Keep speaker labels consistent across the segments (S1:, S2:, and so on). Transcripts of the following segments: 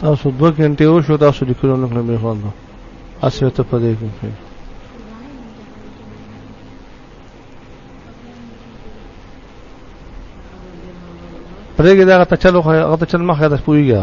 S1: تاسو دوه غنټې او شو تاسو د کلو نه کړم خوان نو اسره ته پدې کوم پرېګه دا ته چلو هغه ته چل مخه ده پویګا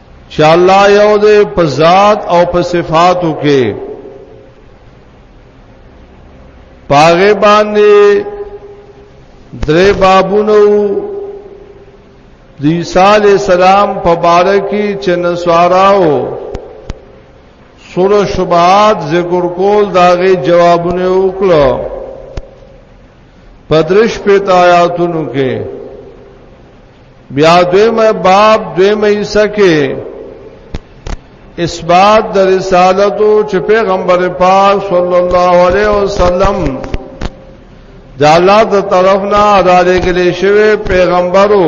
S1: چې الله یو دې په ذات او په صفاتو کې پاغه باندې درې بابونو د عیسی علی السلام په باره کې چې نسواراو سور شبهات ذکر کول داغه جوابونه وکړو پدرش په آیاتونو کې بیا دویم باب دویم ایسا کې اثبات د رسالت چې پیغمبر پاک صلی الله علیه وسلم د الله د طرف نه را لګلې شوی پیغمبرو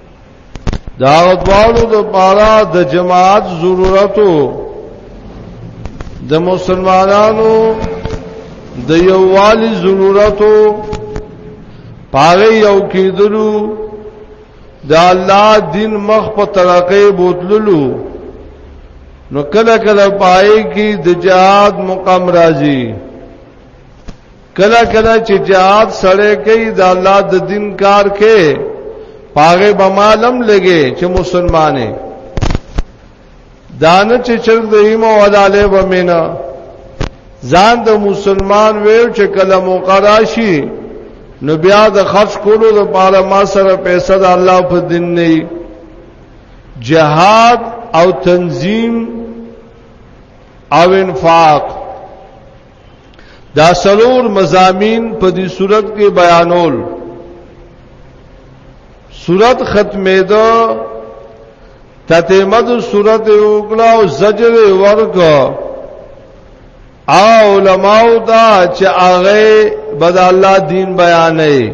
S1: دا غوالو د پارا د جماعت ضرورتو د مسلمانانو د یووالي ضرورتو پاره یو کېدلو د الله دین مخ په ترقې بوتللو نو کله کله پای کې د جهاد مقام راځي کله کله چې جهاد سړی کوي د الله د دین کار کې پاغه به معلوم لګي چې مسلمانې دانه چې چر د ایمو عدالت و مینا ځان د مسلمان ویو چې کله مقراشي نو بیا د خرج کولو د پاره ما سره پیسې د الله په دین نه جهاد او تنظیم او انفاق دا سلور مزامین په دې صورت کې بیانول صورت ختمه ده تتمد صورت وکړه او زجر ورک او علماء دا چې هغه بد الله دین بیانې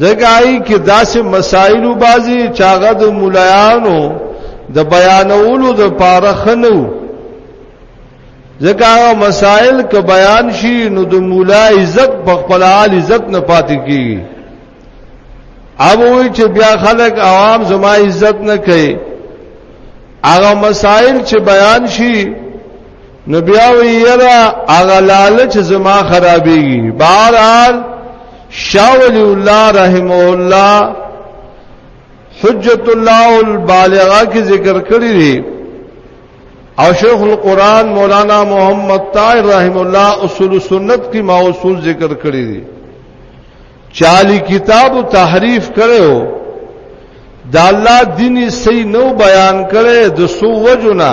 S1: ځګای کې داسې مسائل بازي چاغه د مولایانو د بیانولو د پاره خنو ځکه مسائل که بیان شي نو د مولا عزت په خپل حال عزت نه پاتې کیږي اب وی چې بیا خلک عوام زما عزت نه کوي هغه مسائل چې بیان شي نو بیا وی یرا هغه لالچ زما خرابېږي بهرحال شاول الله رحم الله حجت الله البالغه کی ذکر کړی دی او شیخ القرآن مولانا محمد طاهر رحم الله اصول سنت کی ما اصول ذکر کړی دی چالی کتاب و تحریف کړي هو دا الله دیني صحیح نو بیان کړي د سو وجنا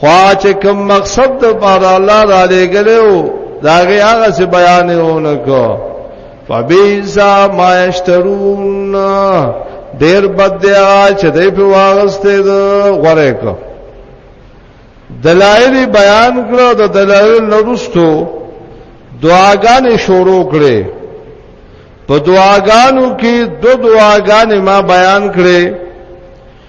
S1: خوا چې کوم مقصد د بار الله را لګلو داغه هغه څه بیان ونه کو فبیزا ما یشترون ډیر بد دی چې دوی په واغسته غره کو دلایل بیان کړو د دلایل نورستو دعاګانې شروع کړې په دعاګانو کې دو دعاګانې ما بیان کړې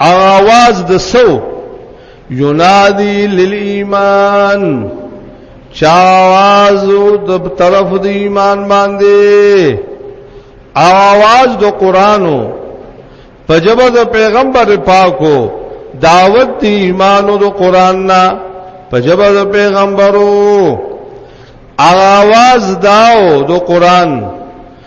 S1: اواز د سو ینادی للایمان چاواز د طرف د ایمان باندې اواز د قرانو په جبه د پیغمبر پاکو دعوت دی ایمانو د قران نه په جبه د پیغمبرو اواز داو د قران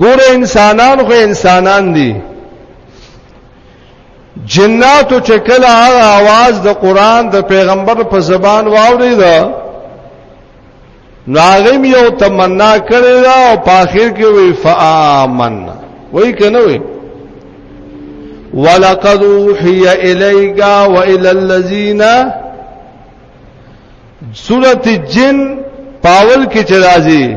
S1: ګوره انسانان خو انسانان دي جناتو چې کله هغه आवाज د قران د پیغمبر په زبان واورید ناغم یو تمنا کړی دا او په اخر کې وی فآمن وای کنه وی ولقد اوحي اليك والى الذين سورۃ الجن پاول کې چرازی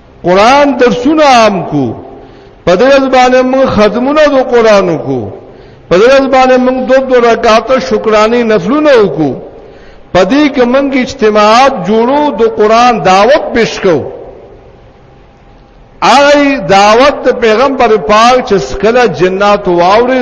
S1: قران درسونه عام کو په دې ځبانه موږ خدمونه د قران کو په دې ځبانه موږ دو دو رکعات شکرانه نفلونه وکړو په دې کې موږ اجتماعات جوړو د قران دعوت پیش کو اغه دعوت پیغمبر پاک چې سکله جنات واوري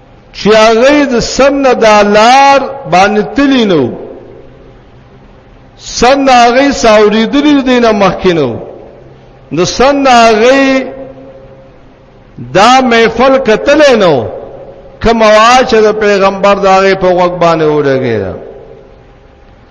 S1: چې هغه د سن د لار باندې تلی نو سن هغه ساوریدلی دینه مخکینو د سن هغه دا محفل کتل نو کما چې د پیغمبر داغه په وګ باندې ورګی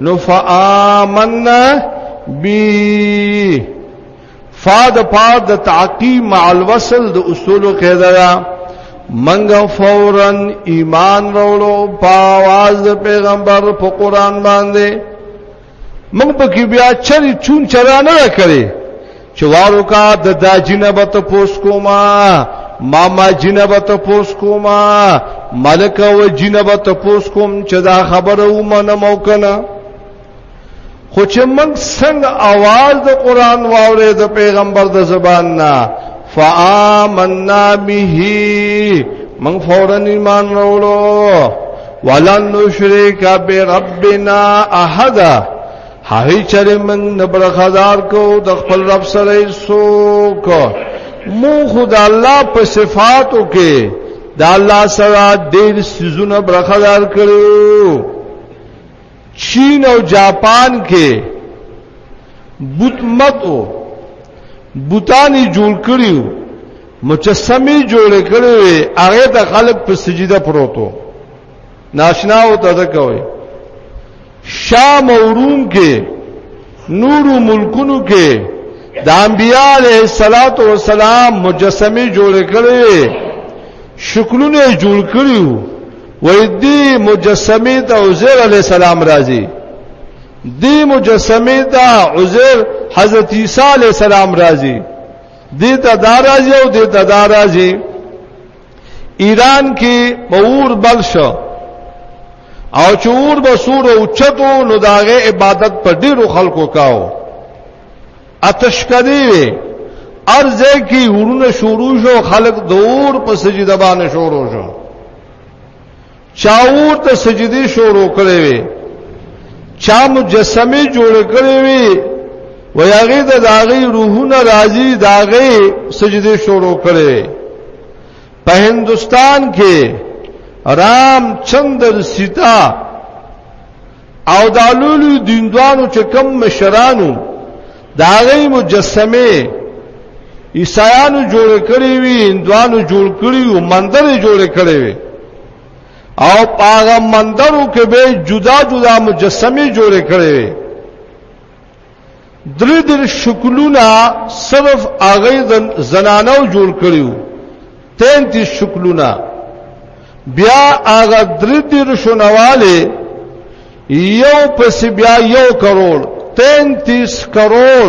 S1: نو فآمنا بی فاد پاد د تعقیب مع الوصل د اصول قاعده دا منګ فورا ایمان وروړو په आवाज د پیغمبر په قران باندې موږ په کې بیا چری چون چرانه کړی چوارو کا د دا جنب ته پوس کوما ماما جنب ته پوس کوما ملک او جنب ته پوس کوم چې دا خبره و منه مو کنه خو چې موږ څنګه आवाज د قران واورې د پیغمبر د زبان نه فآمنا به موږ فورا ایمان وروړو ولن نشرک بربنا احد هغه چرې من نه برخدار کو د خپل رب سره سوک مو خدا الله په صفاتو کې د الله سره ډېر سيزونه برخدار کړو چین او جاپان کې بوت متو بوتانی جوړ کړیو مجسمه جوړ کړو هغه د خلق په سجده پروتو ناشنا او تذکوي شام او روم کې نورو ملکونو کې د انبیاء علیه الصلاۃ والسلام مجسمه جوړ کړي شکلونه جوړ کړي وې دې مجسمه ته عزیر علیه السلام راځي دې مجسمه ته عزیر حضرت عیسی علیه السلام راځي دې ته دارازي او دې ته دارازي ایران کې پور بل شو او چور به سور او چتو نو داغه عبادت په ډیرو خلکو کاو اتش کدی وی ارزه کی ورونه شروع شو خلق دور په سجده باندې شروع شو چاو ته سجدي شروع کړې وي چا مجسمه جوړ کړې وي و یاغي د داغي روحونه راځي داغي سجدي شروع کړې وي په هندستان کې رام چندر سیتا او دا لولو دیندوانو چې کم مشرانو دا غي مجسمه عیسایانو جوړ کړی وی هندوانو جوړ کړی او مندر جوړ کړی وی او پاغه مندرو کې به جدا جدا مجسمه جوړ کړی وی درې درې شکلونه صرف هغه زنانو جوړ کړیو 33 شکلونه بیا هغه درې درې شنواله یو پس بیا یو کروڑ 33 کروڑ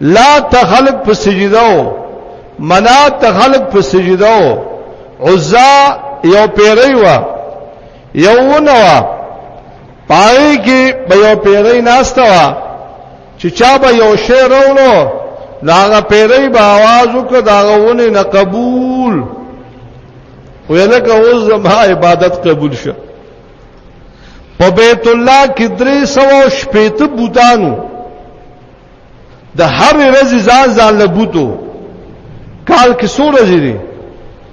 S1: لا ته خلق په سجدو منا ته خلق په سجدو عزا یو پیری وا یو نوا پای کې به یو پیری ناشته وا چې چا به یو شی راوړو داغه پیری به आवाज وکړ داغه ونه نه قبول ویلکه اوس زما عبادت قبول شه په بیت الله کې درې سو شپېت بوتانو د هر ورځې ځان ځان له بوتو کال کې څو ورځې دي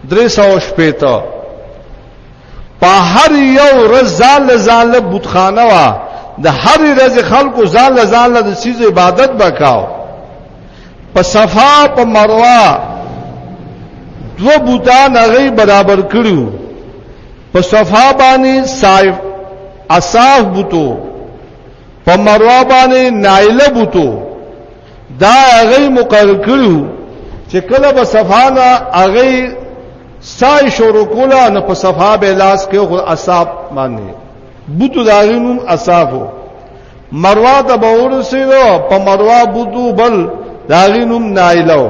S1: درې سو شپېت په هر یو ورځ ځان له ځان له بوتخانه وا د هر ورځې خلکو ځان له ځان له د سیز عبادت وکاو په صفا په مروه دو بوتان هغه برابر کړیو په صفا باندې صاف اصاف بوتو په مروه باندې نایله بوتو دا هغه مقرر کړو چې کله به صفانا هغه سای شروع کوله نو په صفا به لاس کې خو اصاف باندې بوتو دا غنوم اصافو مروه ته به ورسېدو په مروه بوتو بل دا غنوم نایلو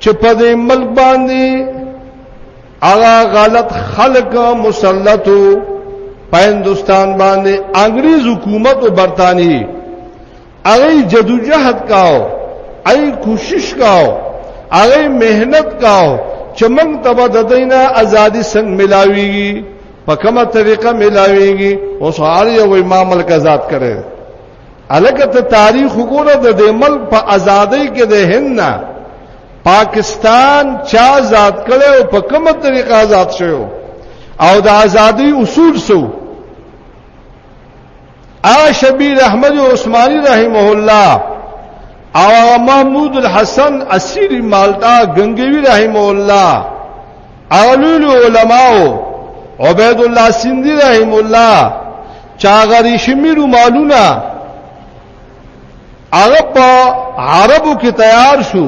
S1: چې په دې ملک باندې هغه غلط خلق مسلطو په هندستان باندې انګريز حکومت او برتانی هغه جدوجہد کاو ای کوشش کاو هغه مهنت کاو چې موږ تبا د دینه ازادي څنګه ملاويږي په کومه طریقه ملاويږي او سوال یو امام الک آزاد کړي الکه ته تاریخ وګوره د دې ملک په ازادۍ کې د هند نه پاکستان چا آزاد کړي او په کومه طریقه آزاد شوی او د ازادۍ اصول سو ا شبیر احمد عثماني رحمه الله او محمود الحسن اسیر مالتا غنگوی رحمه الله اولو علماء عبید الله سیندی رحمه الله چاغه ریشمی رومالونه هغه په عربو کې تیار شو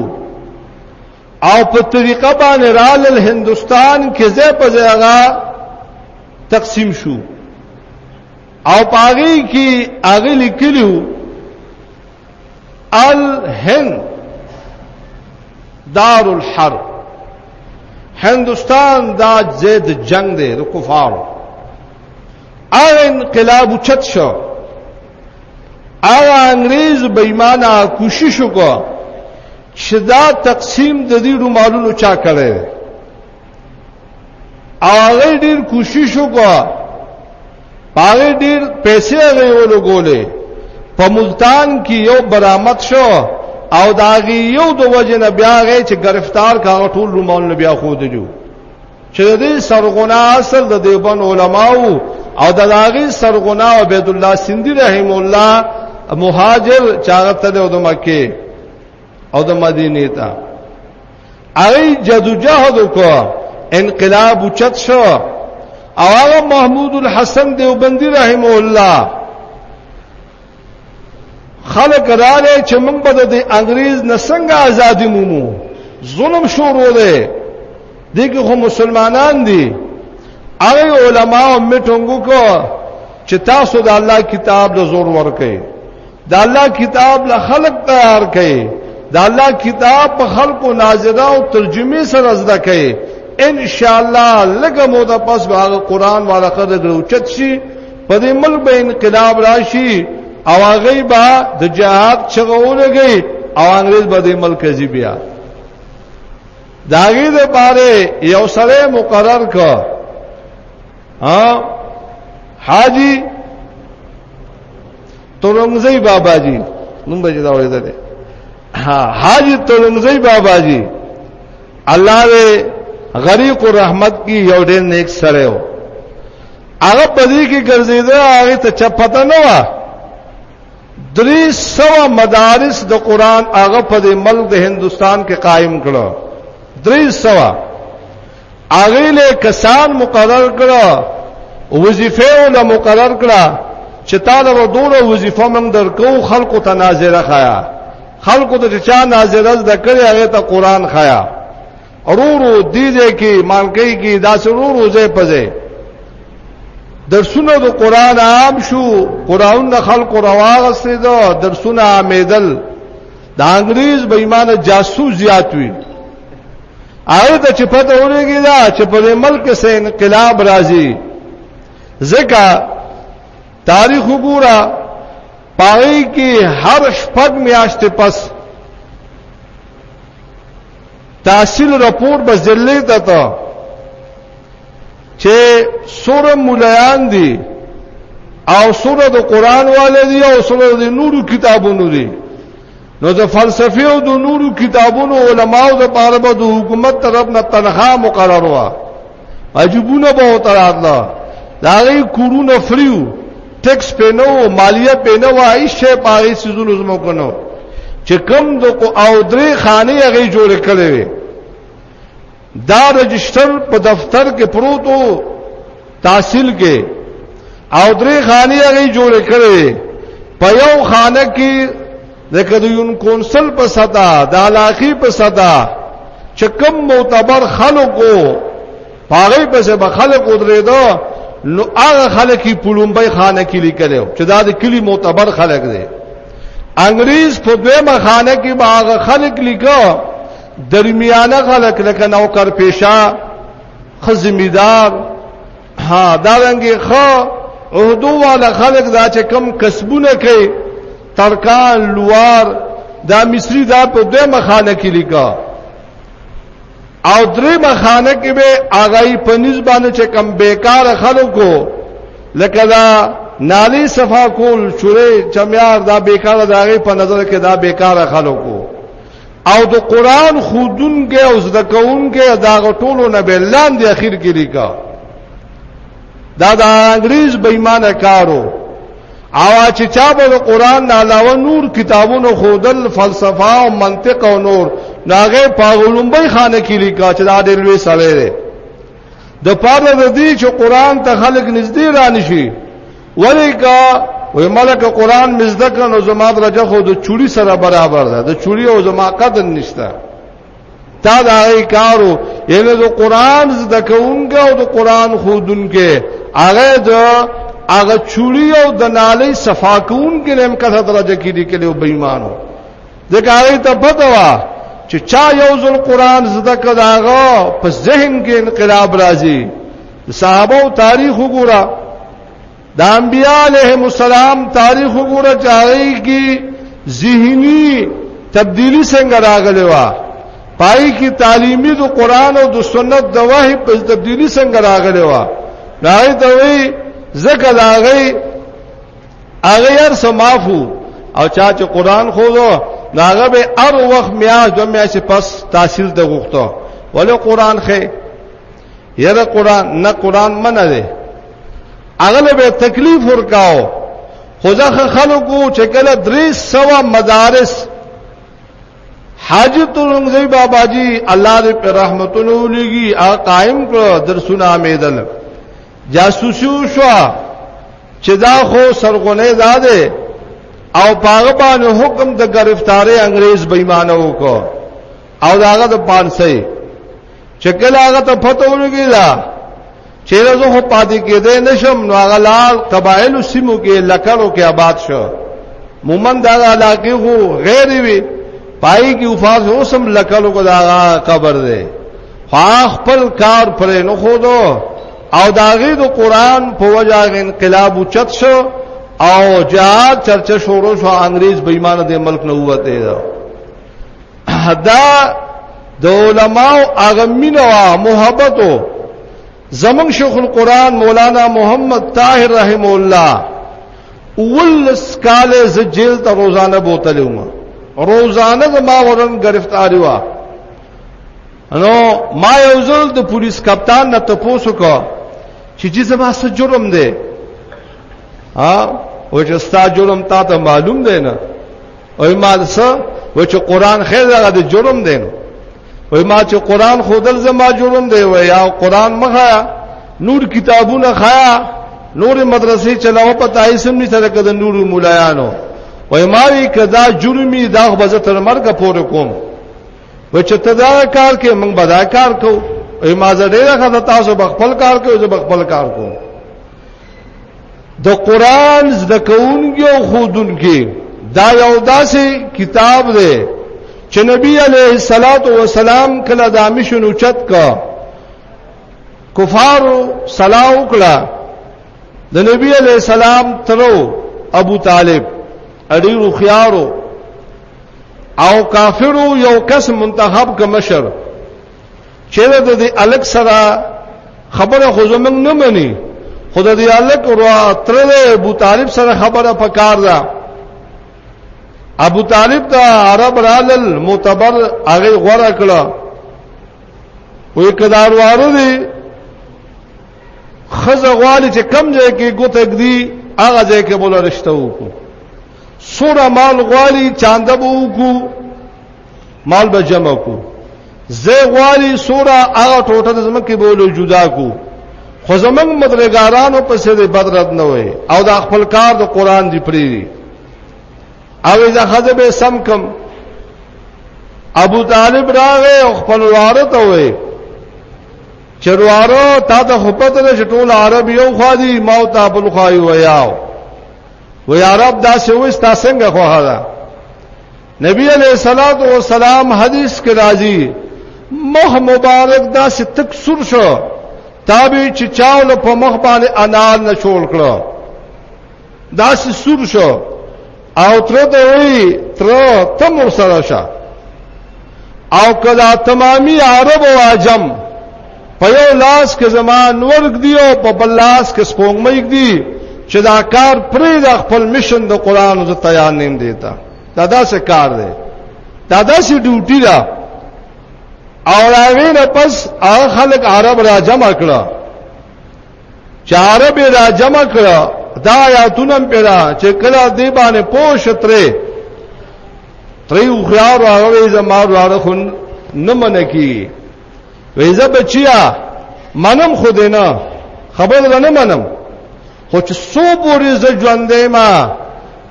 S1: او په طریقه باندې رال هندستان کې ځای په ځای هغه تقسیم شو او پاغي کې هغه لیکلو الهند دار الحرب هندستان دا زید جنگ دی د کفارو هغه انقلاب چت شو هغه انګريز بېمانه کوشش وکړ چې دا تقسیم د دې رومالونو چا کړی هغه ډیر کوشش وکړ هغه ډیر پیسې هغه ولګولې په ملتان کې یو برامت شو او داغي یو د وجه نه بیا غي چې گرفتار کاغه ټول رومال نه بیا خو دیو چې د دې سرغنا اصل د دیوبند علماو او د هغه سرغنا عبد الله سیندی رحم الله مهاجر چاغت ته د مکه او د مدینه ته هغه جدوجہد وکړ انقلاب اوچت شو او هغه محمود الحسن دیوبندی رحم الله خلک راغی چې موږ به د انګريز نه څنګه ازادي مومو ظلم شروع دی دغه خو مسلمانان دي هغه علماو میټنګو کو چې تاسو د الله کتاب له زور ورکې د الله کتاب له خلق تیار کړي د الله کتاب په خلقو نازله او ترجمه سره زده کړي ان شاء الله لګه مو د پس باغ قران والا قدر ګرو چت شي په دې ملک به انقلاب راشي او هغه به د جهاد چغولږي او انګريز به د ملک زی بیا داغي د پاره یو سره مقرر کا ها حاجی تورنګزی بابا جی نوم به دا وړي ده ها حاجی تلمزی بابا جی الله دې غریق الرحمت کی یو ډېر نیک سره و هغه پدې کې ګرځیدا هغه ته چپته نه و درې سو مدارس د قران هغه پدې ملک د هندستان کې قائم کړو درې سو هغه له کسان مقرر کړه وظیفه ول مقرر کړه چې تعالی و دوره وظیفه موږ درکو خلکو ته ناظره خایا خلکو ته چا ناظره د کړی هغه ته قران خایا اورورو دې دې کې مانکې کې دا سرورو زې پځې درسونه د قران عام شو قران د خلکو رواغسته ده درسونه عامېدل د انګريز بېمانه جاسوس زیات وي هغه ته چې پته ولګی دا چې په دې ملک کې انقلاب راځي ځکه تاریخ وګوره پای کې هر شپږ میاشتې پس تحصیل رپورټ به ضلع ته ته چې سوره مولایان دي او سوره د قران والے دي او سوره د نورو کتابونو دي نو د فلسفي او د نورو کتابونو علماو د پاره به د حکومت طرف نه تنخواه مقرر و عجبونه به وتراتله دا غي کورونه فریو ټیکس پینو مالیه پینو وای شی پاره سيزونو زمو کنو چې کم د او درې خانه هغه جوړ کړي وي دا رجسٹر په دفتر کې پروت وو تحصیل کې او درې خاني هغه جوړ کړي په یو خانه کې د کډیون کونسل په ستا د علاقې په ستا چې کوم معتبر خلکو پاره په څه به خلک ودرېدو نو هغه خلک یې پلومبای خانه کې لیکلو چې دا د کلی معتبر خلک دي انګريز په دویمه خانه کې باغ خلک لیکو درمیانه خلک لکه نوکر پیشا خزمیدار ها دا رنګي خو عہدو والا خلک دا چې کم کسبونه کوي ترکان لوار دا مصری دا په دوه مخانه کې لیکا او درې مخانه کې به اغای په نسبانه چې کم بیکار خلکو لکه دا نالی صفا کول چوره چمیار دا بیکار دا غي په نظر کې دا بیکار خلکو او د قران خودونګه او زده کوونګه دا غټولو نه بلان دی اخر کې لیکا دا د انګريز بېمانه کارو او چې چا به قران نه علاوه نور کتابونو خودل فلسفه او منطق او نور ناغه پاغلومبي خانه کې لیکا چې دا ډېر لوی سړی دی د پاره د دې چې قران ته خلک نږدې رانشي ولیکا وې ملک قران مزده کړو زما درجه خو د چوری سره برابر ده د چوری او زما قدر نشته تا دا ای کارو یعنی د قران زده کوونکو او د قران خودونکو هغه د هغه چوری او د نالې صفا کوونکو لم کته درجه کې دي کله بېمانو د کاري ته پته وا چې چا یو ځل قران زده کړه هغه په ذهن کې انقلاب راځي صحابه تاریخ وګوره د انبیاء علیهم السلام تاریخ وګوره چې هغه کې ذهني تبدیلی څنګه راغلی و پای کې تعلیمي د قران او د سنت د وحي په تبدیلی څنګه راغلی و راځي ته وی زکه لاغي هغه هر سمافو او چا چې قران خو دو ناغه به هر وخت میاش د میاش پس تحصیل د غوښتو ولې قران خې یره قران نه قران منه دی اغله به تکلیف ورکاو خوځه خلکو چې کله درې سوا مدارس حاجت الرمزی بابا جی الله دې په رحمتونو لګي ا قائم کړ درسونه امیدل جاسوسی شو چې دا خو سرغونه زاده او پاغه باندې حکم د گرفتاری انګريز بېمانه وکړ او داغه د پانسي چې کله هغه ته پته ولګی دا چې زه خو پاتې کېدې نشم نو هغه لال قبایل سیمو کې لکړو کې آباد شو مومن دا علاقه خو غیر وی پای کې وفاس اوسم لکړو کو دا قبر دی خپل کار پرې نه خو دو او داغه د قران په وجه انقلاب اوچت شو او جهاد چرچه شروع شو انګريز بېمانه د ملک نه وته دا د علماو هغه مینه او محبت زمون شیخ القرآن مولانا محمد طاهر رحم الله ولس کال ز جیل ته روزانه بوتلم روزانه زما ورن گرفتاری وا نو ما یو ځل د پولیس کپتان نه تپوسو کو چې جې زما څه جرم دی ها او چې ستا جرم تا ته معلوم دی نه او مال څه و چې قران خیر هغه د جرم دی نو و ما چې قران خودل زما جرم دی و یا قران مخه نور کتابونه خیا نور مدرسې چلاو په تایسم نه سره کده نور مولایانو و ما وی کدا جرمی دا غزه تر مرګ پورې کوم و چې تدا کار کې موږ بدا کار کو و ما زه ډیره خدای تاسو بخپل کار کوو زه بخپل کار کوم د قران زده کوونکي او خودونکي دا یو داسې کتاب دی چې نبی علیه الصلاۃ والسلام کله دا مشن اوچت کا کفار سلام وکړه د نبی علیه السلام ترو ابو طالب اړي روخيارو او کافرو یو کس منتخب ک مشر چیرې د دې الک سره خبره خو زمنګ نه مني خود دې الک ورا تر ابو طالب سره خبره پکار ده ابو طالب ته عرب رالل معتبر هغه غوړه کړه وې کدار واره دي خزه غواړي چې کم ځای کې ګوت اګدي هغه ځای کې بوله رشته وکړو سوره مال غواړي چاند بو وکړو مال به جمع کو زه غواړي سورا هغه ټوټه د زمکه بوله جدا کو خو زمنګ مدرګارانو په سر بدرت نه وي او دا خپل کار د قران دی پری او اذا خذب سم کم ابو طالب راغه او خپل واره ته وي چروارو تا ته خپته نه ټول عرب یو خادي ما او تا بل خای ویاو و یا رب دا سوي ستا څنګه خو هدا نبی علیہ الصلات والسلام حدیث کې راځي مخ مبارک دا ستک سر شو تابع چې چاول په مخ باندې انار نه شول کړو دا سر شو او تر ته وی تر تم سره شه او کدا تمامي عرب او عجم په یو لاس کې زمان ورګ دی او په بل لاس کې سپونګمې دی چې دا کار پرې د خپل مشن د قران ز تیار نیم دیتا دا داسې کار دی دا داسې ډیوټي ده او راغې نه پس هغه خلک عرب را جمع کړه چې عرب را جمع کړه دا آیاتونه پیدا چې کله دی باندې پوښ ترې ترې خو یار هغه زمار واره خون نه منکی ویزه بچیا منم خو دې نه خبر نه منم خو چې سو پورې ز ژوندې ما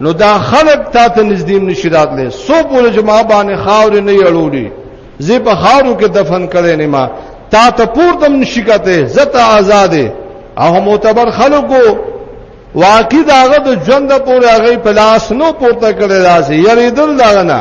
S1: نو دا خلق تا ته نږدې نشی راتلې سو پورې جما باندې خاور نه یړولې زی په خارو کې دفن کړي نه ما تا ته پورتم نشی کته زته آزادې او معتبر خلکو واقعي داغه د ژوند پورې هغه پلاس نو پورته کړي راځي یریدل داغه نه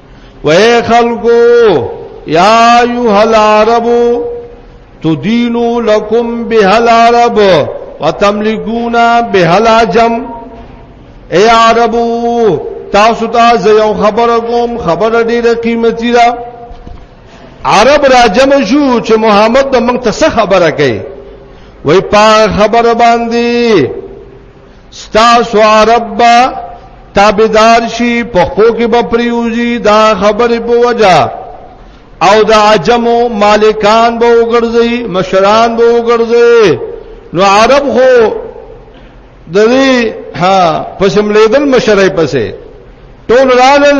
S1: وای خلقو یا ایها العرب تدینو لکم به العرب وتملکون به العجم اے عربو تاسو ته زه یو خبره کوم خبره ډیره قیمتي ده عرب راجم شو چې محمد به موږ ته څه خبره کوي وای په خبره باندې ستاسو عرب با تابدار شي په خو کې به پریوزي دا خبرې په وجا او د عجمو مالکان به وګرځي مشران به وګرځي نو عرب خو د دې ها پسملیدل مشرای پسې ټول رالل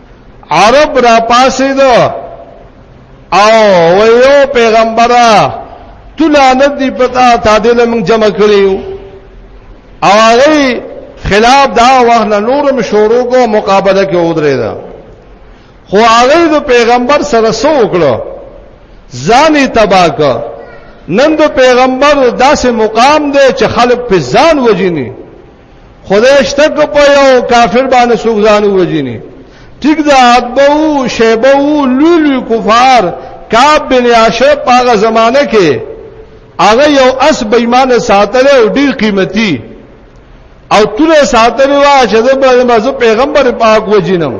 S1: عرب را پاسې دو او ویو پیغمبره تو لعنت دی پتا تا دې لمن جمع کړیو او هغه خلاف دا وخت نه نورم شروع کو مقابله کې ودرې دا خو هغه د پیغمبر سره سو وکړو ځانې تبا کړ نن د پیغمبر داسې مقام دی چې خلک په ځان وجني خدای شته کو په یو کافر باندې څوک ځان وژني ټیک دا ادبو شیبو لولو کفار کعب بن عاشر په هغه زمانه کې هغه یو اس بېمانه ساتل او ډیر قیمتي او تونه ساتل وا چې د پیغمبر پاک وجینم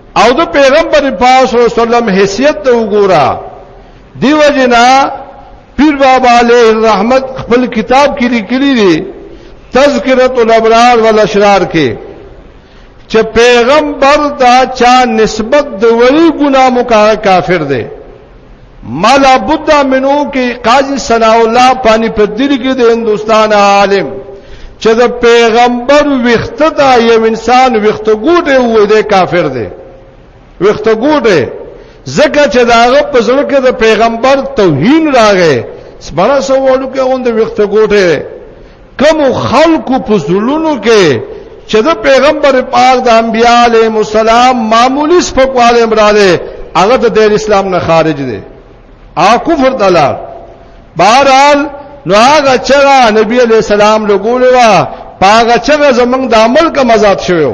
S1: او د پیغمبر پاک صلی الله علیه وسلم حیثیت ته وګوره دیو جنا پیر بابا علیه الرحمت خپل کتاب کې لیکلی دی تذکرۃ الابرار والاشرار کې چې پیغمبر دا چا نسبت د ولی ګناه مکار کافر دی مالا بودا منو کې قاضي ثنا الله پانی پدری کې د هندستان عالم چې د پیغمبر وخته دا یو انسان وخته ګوټه وې د کافر دی وخته ګوټه زکه چې داغه په زړه کې د پیغمبر توهین راغې سمره سوالو کې اون د وخته ګوټه کوم خلکو په زړونو کې چې د پیغمبر پاک د انبیاله مسالم معمولی سپکواله امراله هغه د دین اسلام نه خارج دي ا کفر دلار بهرحال نو هغه چې نبی علی السلام لګول و هغه چې زمنګ د عمل کا مزات شوی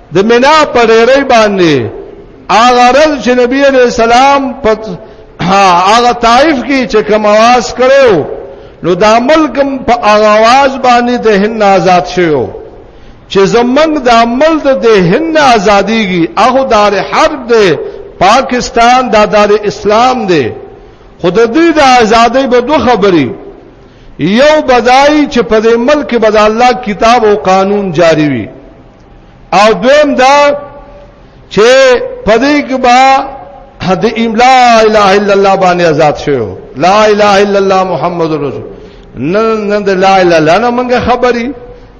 S1: د مینا په ډیرې باندې هغه رز چې نبی عليه السلام په هغه طائف کې چې کوم आवाज کړو نو دا ملکم په آواز باندې د هند آزاد شوو چې زمنګ د عمل د هند آزادیږي هغه دار حرب دی پاکستان دا دار اسلام دی خود دې د آزادۍ به دوه خبرې یو بدای چې په دې ملک به د الله کتاب او قانون جاری وي او دویم دا چې پدې کې با د املا اله الا الله باندې آزاد شوی لا اله الا الله محمد رسول نه نه د لا اله الا الله موږ خبري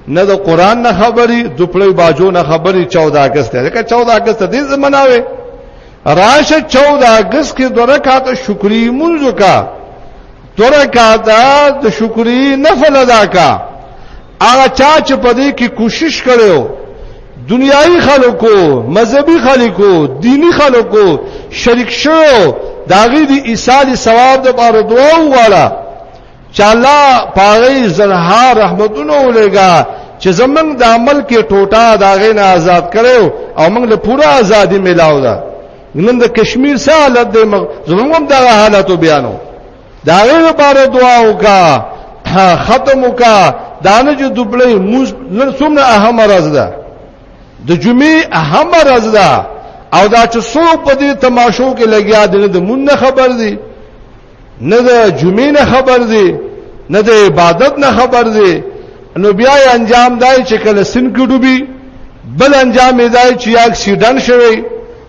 S1: نه د قران نه خبري د پړې باجو نه خبري 14 اگست ده که 14 اگست دې زمناوي راشه 14 اگست کې دوه رکعات شکرې مونږ کا دوه رکعات د شکرې نفل ادا کا هغه چا چې په دې کې کوشش کړو دنیایي خلکو مذهبي خلکو دینی خلکو شریک شو داغي دي ایصال ثواب د بار دعا والا چې الله پاره زرها رحمتونه ولېګا چې زمنګ د عمل کې ټوټه داغې نه آزاد کړو او موږ له پوره ازادي ملاو ده نن د کشمیر سره حالت د زمنګ هم دا حالت بیانو دا هغه لپاره دعا وکا ختم وکا دانه جو دوبلې موږ نن څومره اهم راز ده د جمعې اهم راز ده او دا چې څو په دې تماشو کې لګیا دي نه د مون نه خبر دي نه د جمعې نه خبر دي نه د عبادت نه خبر دي نو بیا انجام دای چې کله سن کې ډوبي بل انجام یې دای چې اکسیډنټ شوی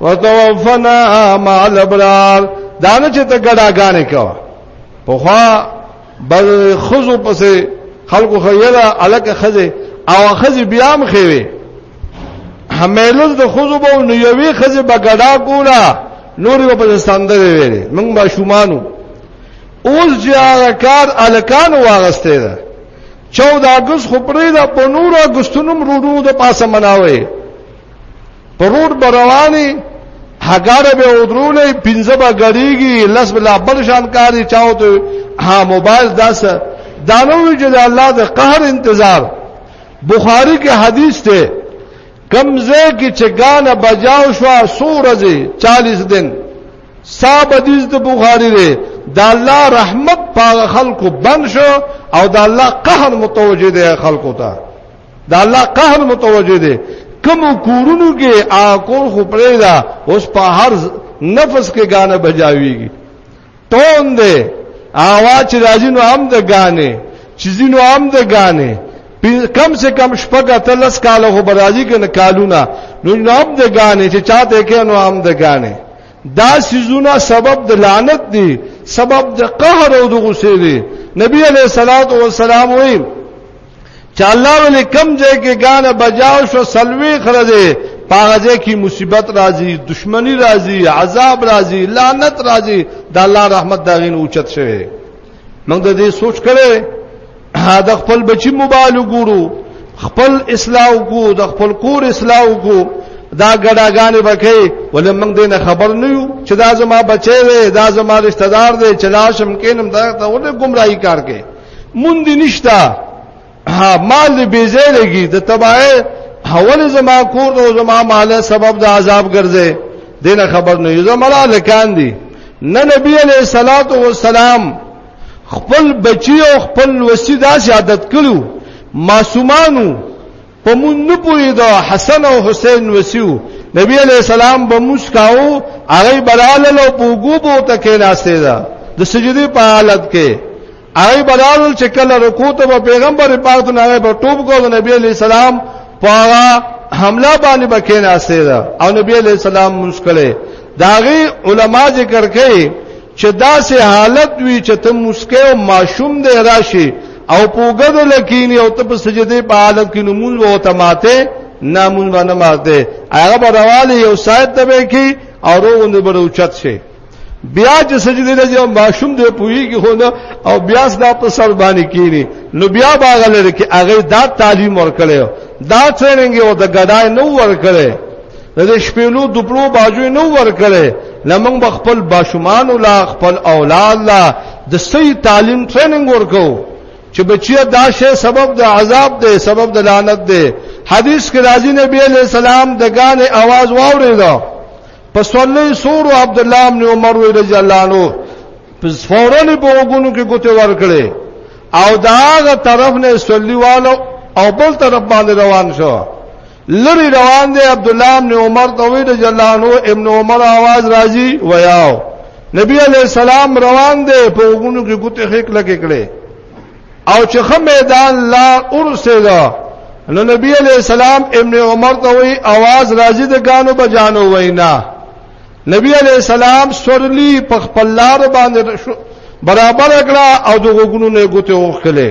S1: وتوفنا مع الابرار دانه چې ته ګډاګانې کوا په خوا بل خزو پسې خلکو خیره الک خزه او خزه بیا هم خوي حملز د خزو به نو یوې خزه بغډا کولا نور په سندره ویلې موږ با شومانو اوس چې هغه کار الکان واغسته ده 14 اگست خو پرې دا په نور اگستونم روډو د پاسه مناوي په روډ برواني هګاره به ودرولې پنځه به غړيږي لس بلا بل شان کاری چاو ته ها موبایل داس دانو چې د الله د قهر انتظار بخاری کې حدیث ته کمزه کې چې غان بجاو شو سورځي 40 دن صاحب حدیث د بخاری دی د الله رحمت په خلکو بند شو او د الله قهر متوجه دی خلکو ته دا الله قهر متوجه دی کوم کورونو کې آکور خو پرې دا اوس په هر نفس کې غانه بجاویږي ټون دی اواز راځي نو هم د غانه چیزینو هم د غانه کم سے کم شپږ تلس کال خو برازي کې نه کالونه نو هم د غانه چې چاته کې نو هم د غانه دا سيزونه سبب د لعنت دي سبب د قهر او د غصې دي نبی عليه الصلاه والسلام وایي چې الله ولې کم ځای کې غان بجاو شو سلوي خرځي پاغه ځای کې مصیبت راځي دشمنی راځي عذاب راځي لعنت راځي د الله رحمت داغین اوچت شوی موږ د دې سوچ کړي دا خپل بچی موبایل وګورو خپل اصلاح وګورو د خپل کور اصلاح وګورو دا ګډاګانې بکې ولې موږ دې نه خبر نه یو چې دا زما بچی دی دا زما رشتہ دار دی چې لاشم کینم دا ته ولې گمراهی کار کوي مونږ نشتا مال دې بیزه لګي د تبای حول زما کور او زما مال سبب د عذاب ګرځي دینه خبر نه یو زمړه لکان دي نه نبی علیہ الصلات والسلام خپل بچی او خپل وسیدا سیادت کړو معصومانو په مونږ نه پوهیدو حسن او حسین وسیو نبی علیہ السلام به مسکاو هغه بلال له پوګو بو تکې ناشته ده د سجدي په حالت کې هغه بلال چې کله رکوع ته په پیغمبر پاک ته نه په ټوب کو د نبی علیہ السلام په حمله باندې بکې ناشته ده او نبی علیہ السلام مسکله داغي علما ذکر کوي چې دا سه حالت وی چې ته مسکه او ماشوم دی راشي او پوګد لکینی او ته په سجده په حالت کې نمون وو ته ماته نامون باندې ماته هغه په رواله یو سایت ته به کی او روغند به اوچت شي بیا چې سجده لږ او ماشوم دی پویږي خو نه او بیا دا په سر باندې کینی نو بیا باغ لري کې هغه دا تعلیم ورکړي دا ټریننګ او د ګډای نو ورکړي نه د شپېلو دوپلو باجو نه ورکړي لمن بخپل باشمان لا خپل اولاد لا د صحیح تعلیم ټریننګ ورکو چې بچیا دا شی سبب د عذاب دی سبب د لعنت دی حدیث کې راځي نبی علیہ السلام د غانې आवाज واورېدو په صلی سور عبد الله بن عمر رضی الله عنه پس فورن په وګونو کې ګوته ورکړي او داغه طرف نه صلی والو او بل طرف باندې روان شو لری روان دی عبد الله ابن عمر ته وی د جلانو ابن عمر आवाज راځي ویاو نبی علی السلام روان دی په وګونو کې ګوتې خېک لګې کړې او چې خه میدان لا ورسېدا نو نبی علی السلام ابن عمر ته وی आवाज راځي د غانو بجانو وینا نبی علی السلام سورلی په خپل لار باندې برابر کړه او د وګونو نه ګوتې وخلې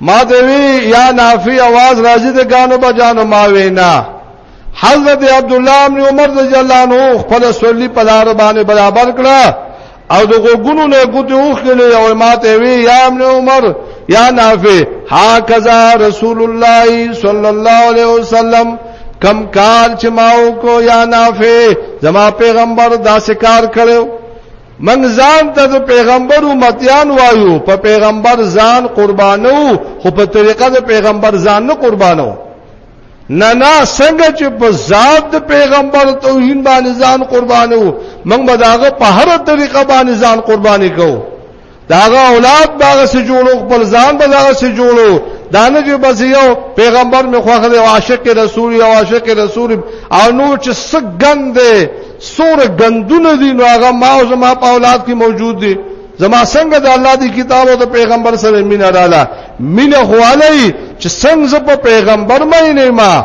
S1: ما ته وی یا نافی आवाज راځي د غانو بجانو ما وینا حضرت عبد الله بن عمر رضی الله عنه خپل سورلی په لار باندې برابر کړه او د غوګونو نه ګوتې وښلې او ما ته وی یا ابن عمر یا نافع هاکذا رسول الله صلی الله علیه وسلم کم کار چې ماو کو یا نافع زما پیغمبر دا سکار کړو منګ ځان ته د پیغمبر امتیان وایو په پیغمبر ځان قربانو خو په طریقه د پیغمبر ځان نه قربانو نه نه څنګه چې په ذات د پیغمبر توهین باندې ځان قربانو منګ به داغه په هر طریقه باندې ځان قرباني کوو داغه اولاد باغ سي جوړو خپل ځان به داغه سي جوړو دانه جو بس یو پیغمبر می خوخه دی عاشق رسول او عاشق رسول او نو چې سګند سور غندونه دي نو هغه ما او زما په اولاد کې موجود دي زما څنګه د الله دی کتاب او د پیغمبر سره مینه رااله مینه خوالی چې څنګه په پیغمبر مې نه ما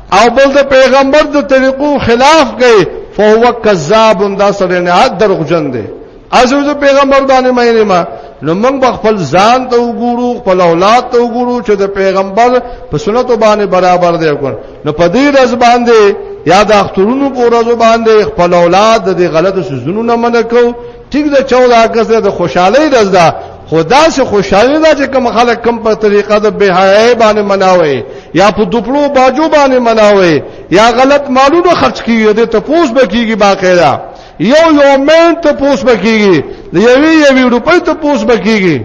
S1: او بل د پیغمبر د طریقو خلاف گئے فهو کذاب دا سره نه حد دروغجن دی ازو د پیغمبر باندې مې ما نو موږ به خپل ځان ته وګورو خپل اولاد ته وګورو چې د پیغمبر په سنت باندې برابر دی وکړ نو په دې رز باندې یا د اخترونو په ورځ باندې خپل اولاد د غلطو سيزونو نه منکو ټیک ده 14 اگست د خوشحالي ورځ ده خدا سه خوشحالي ده چې کوم خلک کم په طریقه د بهای باندې مناوي یا په دوپلو باجو باندې مناوي یا غلط مالونو خرج کیږي د تپوس بکیږي باقاعده یو یو مین تپوس بکیږي د یوې یوې روپۍ تپوس بکیږي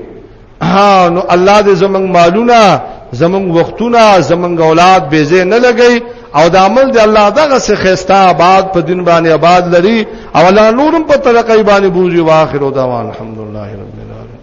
S1: ها نو الله دې زمنګ مالونه زمنګ وختونه زمنګ اولاد به زه نه لګي او د عمل دی الله دغه سه خيستا آباد په دین باندې آباد لري او الله نورم په ترقې باندې بوزي واخر او دعوان الحمدلله رب العالمین